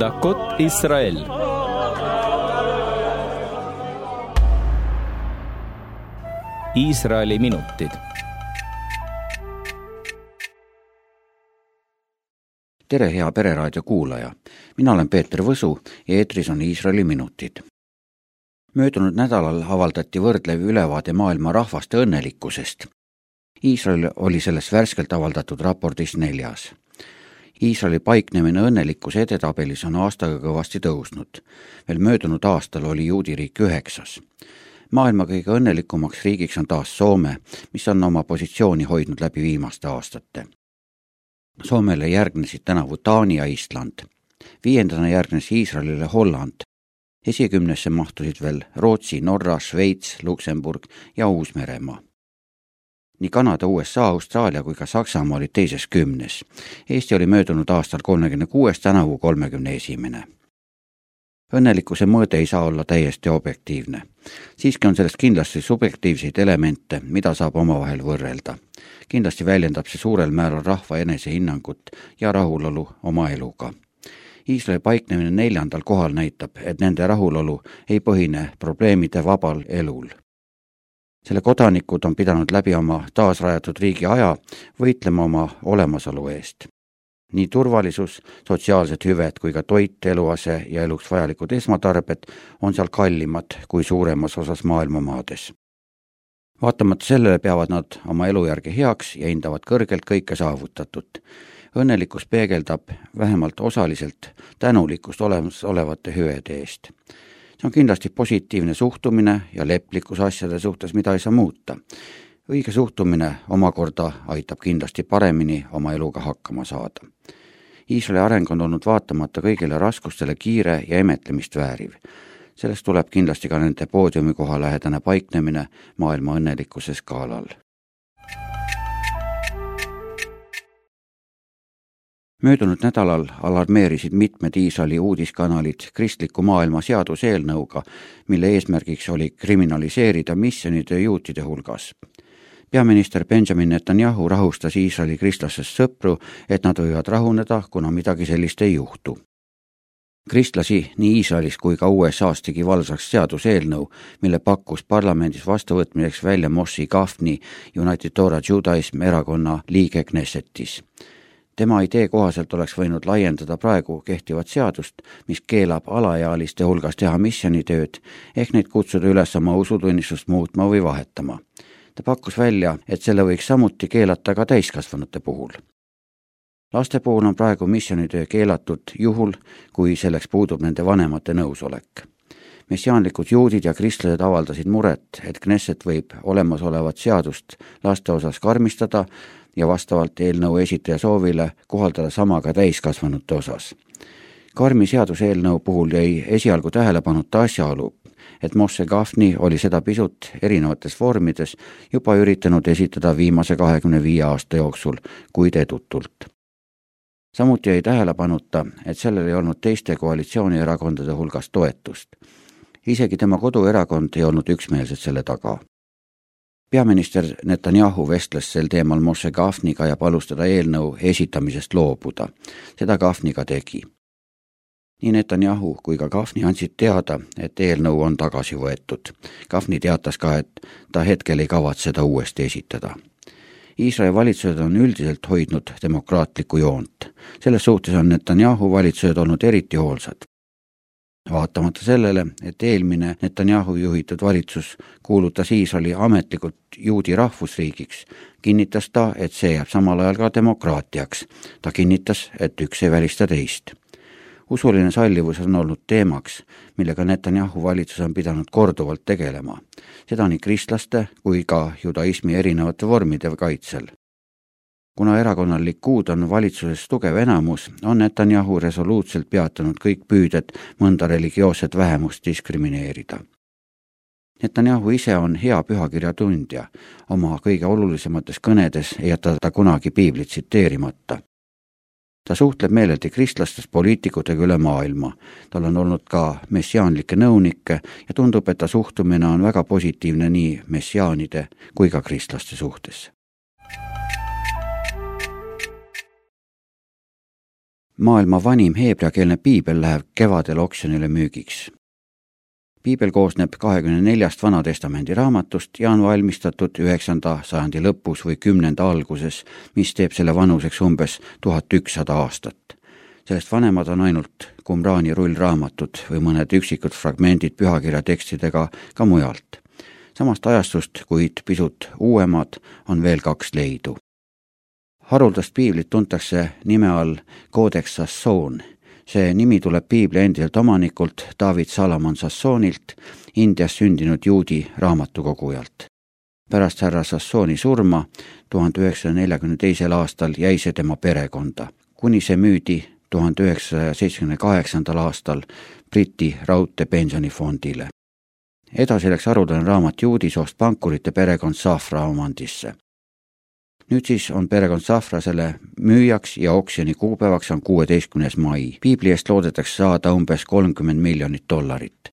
דקות ישראל Iisraeli minutid. tere, hea Pereraadio kuulaja. mina olen Peeter Võsu ja eetris on Iisraeli minutid. möödunud nädalal avaldati võrdlev ülevaade maailma rahvaste õnnelikkusest. Iisrael oli selles värskelt avaldatud raportis neljas Iisraeli paiknemine õnnelikkuse edetabelis on aastaga kõvasti tõusnud. veel möödunud aastal oli juudi riik üheksas maailma kõige õnnelikumaks riigiks on taas Soome, mis on oma positsiooni hoidnud läbi viimaste aastate. Soomele järgnesid tänavu Taani ja Island. viiendana järgnes Iisraelile Holland. esikümnesse mahtusid veel Rootsi, Norra, Šveits, Luksemburg ja Uus-Meremaa nii Kanada, USA, Austraalia kui ka Saksamaa olid teises kümnes. Eesti oli möödunud aastal kolmekümne kuues, tänavu kolmekümne esimene õnnelikkuse mõõde ei saa olla täiesti objektiivne. siiski on selles kindlasti subjektiivseid elemente, mida saab omavahel võrrelda. kindlasti väljendab see suurel määral rahva enesehinnangut ja rahulolu oma eluga. Iisraeli paiknemine neljandal kohal näitab, et nende rahulolu ei põhine probleemide vabal elul selle kodanikud on pidanud läbi oma taasrajatud riigi aja võitlema oma olemasolu eest nii turvalisus, sotsiaalsed hüved kui ka toit, eluase ja eluks vajalikud esmatarbed on seal kallimad kui suuremas osas maailma maades. vaatamata sellele peavad nad oma elujärge heaks ja hindavad kõrgelt kõike saavutatut. õnnelikkus peegeldab vähemalt osaliselt tänulikkust olemasolevate hüvede eest. See on kindlasti positiivne suhtumine ja leplikkus asjade suhtes, mida ei saa muuta õige suhtumine omakorda aitab kindlasti paremini oma eluga hakkama saada. Iisraeli areng on olnud vaatamata kõigile raskustele kiire ja emetlemist vääriv. sellest tuleb kindlasti ka nende poodiumikoha lähedane paiknemine maailma õnnelikkuse skaalal. Möödunud nädalal alarmeerisid mitmed Iisraeli uudiskanalid kristliku maailma seaduseelnõuga, mille eesmärgiks oli kriminaliseerida missionide juutide hulgas peaminister Benjamin Netanyahu rahustas Iisraeli kristlastest sõpru, et nad võivad rahuneda, kuna midagi sellist ei juhtu. kristlasi nii Iisraelis kui ka USA-s tegi valsaks seaduseelnõu, mille pakkus parlamendis vastuvõtmiseks välja Mossi Gafni United Torah Judaism erakonna liige Knessetis tema idee kohaselt oleks võinud laiendada praegu kehtivat seadust, mis keelab alaealiste hulgas teha missioonitööd, ehk neid kutsuda üles oma usutunnistust muutma või vahetama ta pakkus välja, et selle võiks samuti keelata ka täiskasvanute puhul. laste puhul on praegu missioonitöö keelatud juhul, kui selleks puudub nende vanemate nõusolek. messiaanlikud juudid ja kristlased avaldasid muret, et Knesset võib olemasolevat seadust laste osas karmistada ja vastavalt eelnõu esitaja soovile kohaldada sama ka täiskasvanute osas karmi seaduseelnõu puhul jäi esialgu tähelepanuta asjaolu, et Mosse Gafni oli seda pisut erinevates vormides juba üritanud esitada viimase kahekümne viie aasta jooksul, kuid edutult. samuti jäi tähelepanuta, et sellel ei olnud teiste koalitsioonierakondade hulgas toetust. isegi tema koduerakond ei olnud üksmeelsed selle taga peaminister Netanyahu vestles sel teemal Moshe Gafniga ja palus teda eelnõu esitamisest loobuda. seda Gafni ka tegi nii Netanyahu kui ka Gafni andsid teada, et eelnõu on tagasi võetud. Gafni teatas ka, et ta hetkel ei kavatse seda uuesti esitada. Iisraeli valitsused on üldiselt hoidnud demokraatlikku joont. selles suhtes on Netanyahu valitsused olnud eriti hoolsad. Vaatamata sellele, et eelmine Netanyahu juhitud valitsus kuulutas Iisraeli ametlikult juudi rahvusriigiks, kinnitas ta, et see jääb samal ajal ka demokraatiaks. ta kinnitas, et üks ei välista teist usuline sallivus on olnud teemaks, millega Netanyahu valitsus on pidanud korduvalt tegelema, seda nii kristlaste kui ka judaismi erinevate vormide kaitsel. Kuna erakonnal Likud on valitsuses tugev enamus, on Netanyahu resoluutselt peatanud kõik püüded mõnda religioosset vähemust diskrimineerida. Netanyahu ise on hea pühakirja tundja, oma kõige olulisemates kõnedes ei jäta ta kunagi piiblit tsiteerimata ta suhtleb meeleldi kristlastest poliitikutega üle maailma. tal on olnud ka messiaanlikke nõunikke ja tundub, et ta suhtumine on väga positiivne nii messiaanide kui ka kristlaste suhtes. Maailma vanim heebreakeelne piibel läheb kevadel oksjonile müügiks. piibel koosneb kahekümne neljast Vana-testamendi raamatust ja on valmistatud üheksanda sajandi lõpus või kümnenda alguses, mis teeb selle vanuseks umbes tuhat ükssada aastat. sellest vanemad on ainult Qumrani rullraamatud või mõned üksikud fragmendid pühakirja tekstidega ka mujalt. samast ajastust, kuid pisut uuemad, on veel kaks leidu haruldast piiblit tuntakse nime all Codex Sassoon. see nimi tuleb piibli endiselt omanikult David Salomon Sassoonilt, Indias sündinud juudi raamatukogujalt. pärast härra Sassooni surma tuhande üheksasaja neljakümne teisel aastal jäi see tema perekonda, kuni see müüdi tuhande üheksasaja seitsmekümne kaheksandal aastal Briti Raudteepensionifondile. edasi läks haruldane raamat juudisoost pankurite perekond Safra omandisse nüüd siis on perekond Safra selle müüjaks ja oksjoni kuupäevaks on kuueteistkümnes mai. piibli eest loodetakse saada umbes kolmkümmend miljonit dollarit.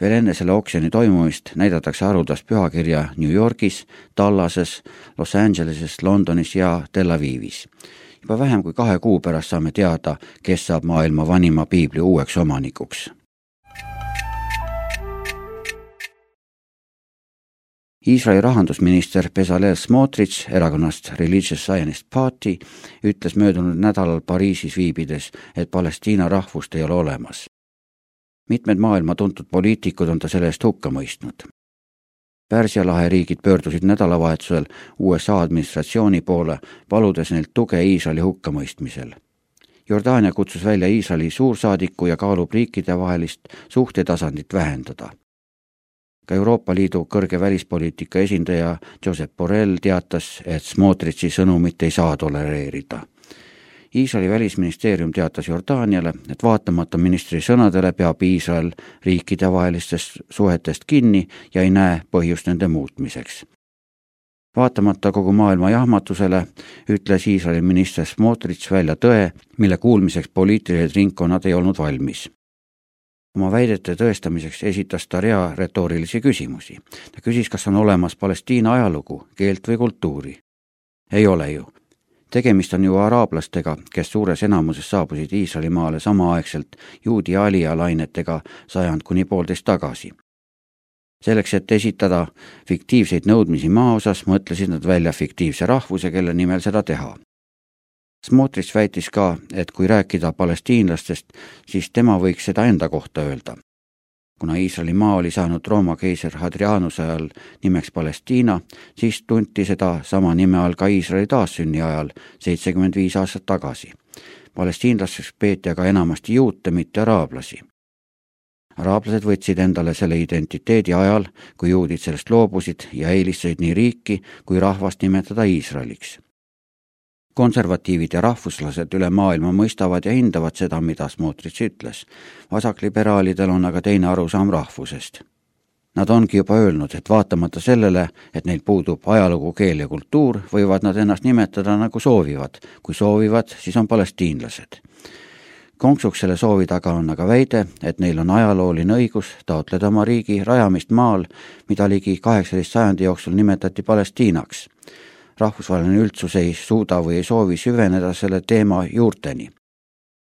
veel enne selle oksjoni toimumist näidatakse haruldast pühakirja New Yorgis, Tallases, Los Angeleses, Londonis ja Tel Avivis. juba vähem kui kahe kuu pärast saame teada, kes saab maailma vanima piibli uueks omanikuks Iisraeli rahandusminister Bezalel Smotrich erakonnast Religious Zionist Party ütles möödunud nädalal Pariisis viibides, et Palestiina rahvust ei ole olemas. mitmed maailma tuntud poliitikud on ta selle eest hukka mõistnud. Pärsia lahe riigid pöördusid nädalavahetusel USA administratsiooni poole, paludes neilt tuge Iisraeli hukkamõistmisel. Jordaania kutsus välja Iisraeli suursaadiku ja kaalub riikidevahelist suhtetasandit vähendada ka Euroopa Liidu kõrge välispoliitika esindaja Josep Borrell teatas, et Smotritši sõnumit ei saa tolereerida. Iisraeli välisministeerium teatas Jordaaniale, et vaatamata ministri sõnadele peab Iisrael riikidevahelistest suhetest kinni ja ei näe põhjust nende muutmiseks. vaatamata kogu maailma jahmatusele ütles Iisraeli minister Smotrich välja tõe, mille kuulmiseks poliitilised ringkonnad ei olnud valmis oma väidete tõestamiseks esitas ta rea retoorilisi küsimusi. ta küsis, kas on olemas Palestiina ajalugu, keelt või kultuuri. ei ole ju. tegemist on ju araablastega, kes suures enamuses saabusid Iisraelimaale samaaegselt juudi alialainetega sajand kuni poolteist tagasi. selleks, et esitada fiktiivseid nõudmisi maa osas, mõtlesid nad välja fiktiivse rahvuse, kelle nimel seda teha Smotrich väitis ka, et kui rääkida palestiinlastest, siis tema võiks seda enda kohta öelda. kuna Iisraeli maa oli saanud Rooma keiser Hadrianuse ajal nimeks Palestiina, siis tunti seda sama nime all ka Iisraeli taassünni ajal, seitsekümmend viis aastat tagasi. palestiinlasteks peeti aga enamasti juute, mitte araablasi araablased võtsid endale selle identiteedi ajal, kui juudid sellest loobusid ja eelistasid nii riiki kui rahvast nimetada Iisraeliks konservatiivid ja rahvuslased üle maailma mõistavad ja hindavad seda, mida Smotrich ütles. vasakliberaalidel on aga teine arusaam rahvusest. Nad ongi juba öelnud, et vaatamata sellele, et neil puudub ajalugu, keel ja kultuur, võivad nad ennast nimetada nagu soovivad. kui soovivad, siis on palestiinlased. konksuks selle soovi taga on aga väide, et neil on ajalooline õigus taotleda oma riigi rajamist maal, mida ligi kaheksateist sajandi jooksul nimetati Palestiinaks rahvusvaheline üldsus ei suuda või ei soovi süveneda selle teema juurteni.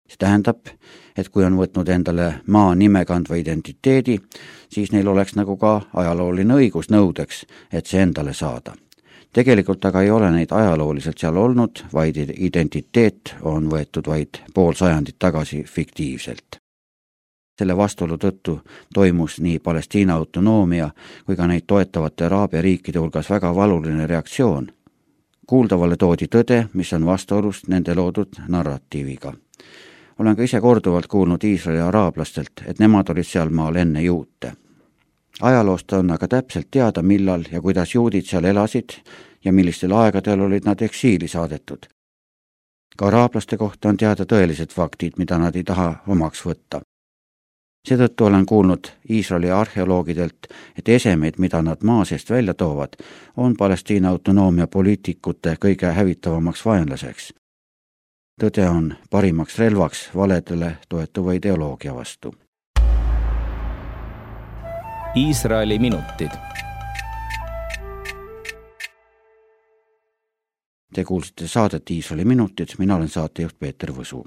see tähendab, et kui on võtnud endale maa nime kandva identiteedi, siis neil oleks nagu ka ajalooline õigus nõudeks, et see endale saada. tegelikult aga ei ole neid ajalooliselt seal olnud, vaid identiteet on võetud vaid pool sajandit tagasi fiktiivselt selle vastuolu tõttu toimus nii Palestiina autonoomia kui ka neid toetavate araabia riikide hulgas väga valuline reaktsioon kuuldavale toodi tõde, mis on vastuolus nende loodud narratiiviga. olen ka ise korduvalt kuulnud Iisraeli araablastelt, et nemad olid sealmaal enne juute. ajaloost on aga täpselt teada, millal ja kuidas juudid seal elasid ja millistel aegadel olid nad eksiili saadetud. ka araablaste kohta on teada tõelised faktid, mida nad ei taha omaks võtta seetõttu olen kuulnud Iisraeli arheoloogidelt, et esemeid, mida nad maa seest välja toovad, on Palestiina autonoomia poliitikute kõige hävitavamaks vaenlaseks. tõde on parimaks relvaks valedele toetuva ideoloogia vastu. Iisraeli minutid. Te kuulsite saadet Iisraeli minutid, mina olen saatejuht Peeter Võsu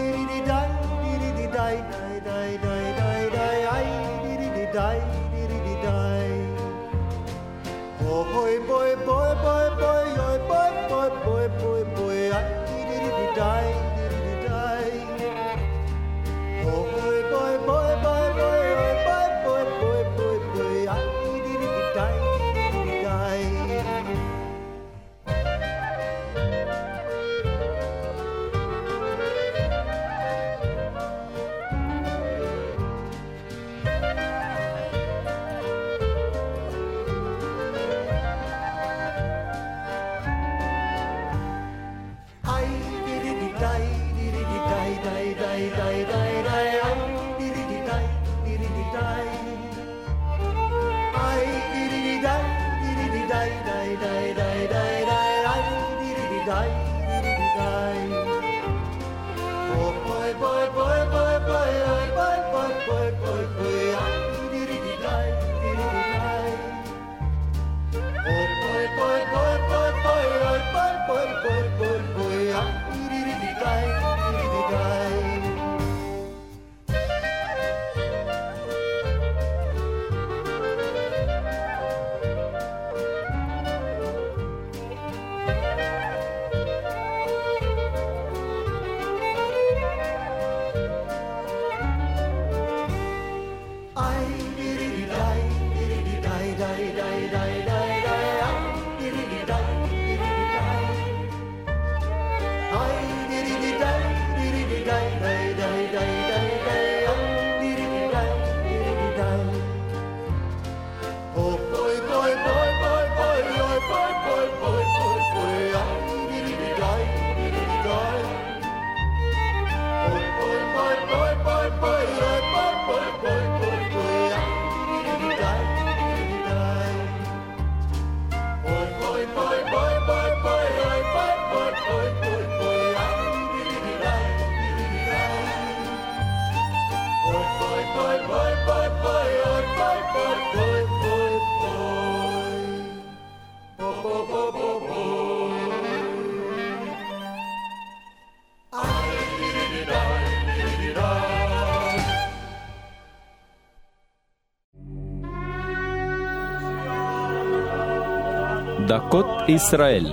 Дакот, Израиль.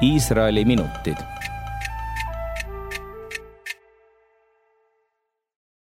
Iisraeli minutid